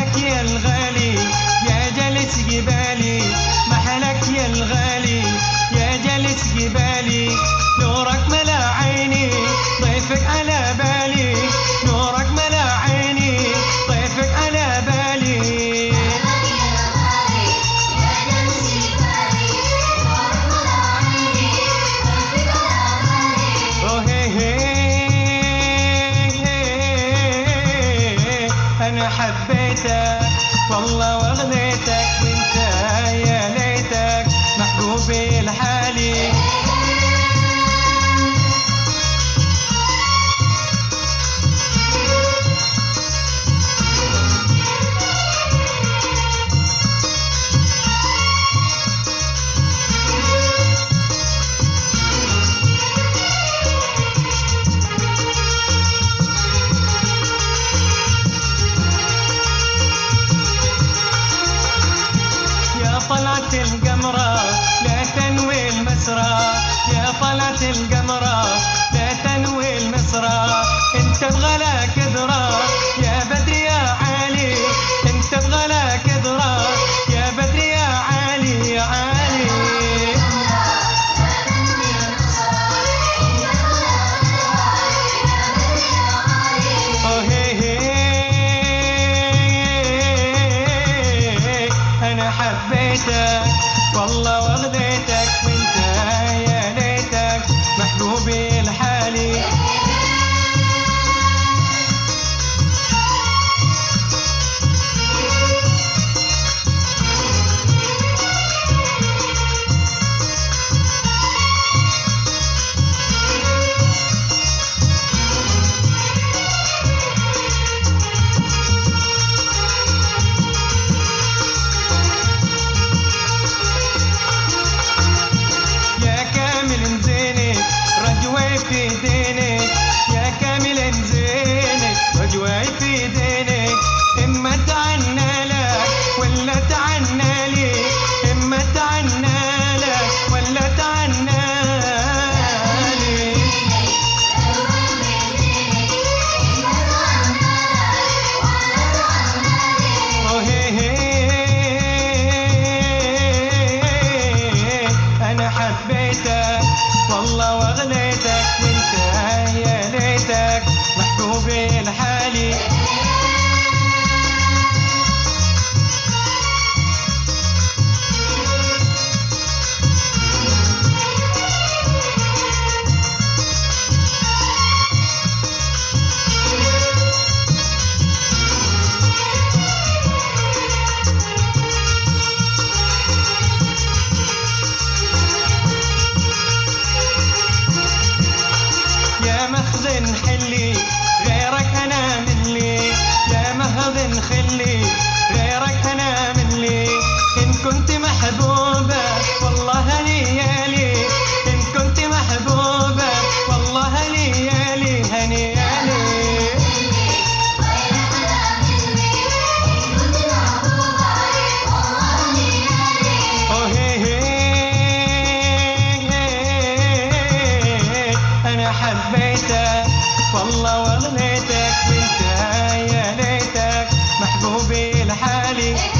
محلك يا الغالي يا جالس جبالي. محلك يا الغالي يا جلت جبالي. نورك ملا عيني ضيفك على بالي. أنا حبيتك والله وغنيتك يا طلعت القمره إما تعنى لك ولا تعنى. ونخلي غيرك أنا من لي إن كنت محبوبة والله هنيالي إن كنت محبوبة والله هنيالي هنيالي أنا حبيتك والله وغنيتك فين حالي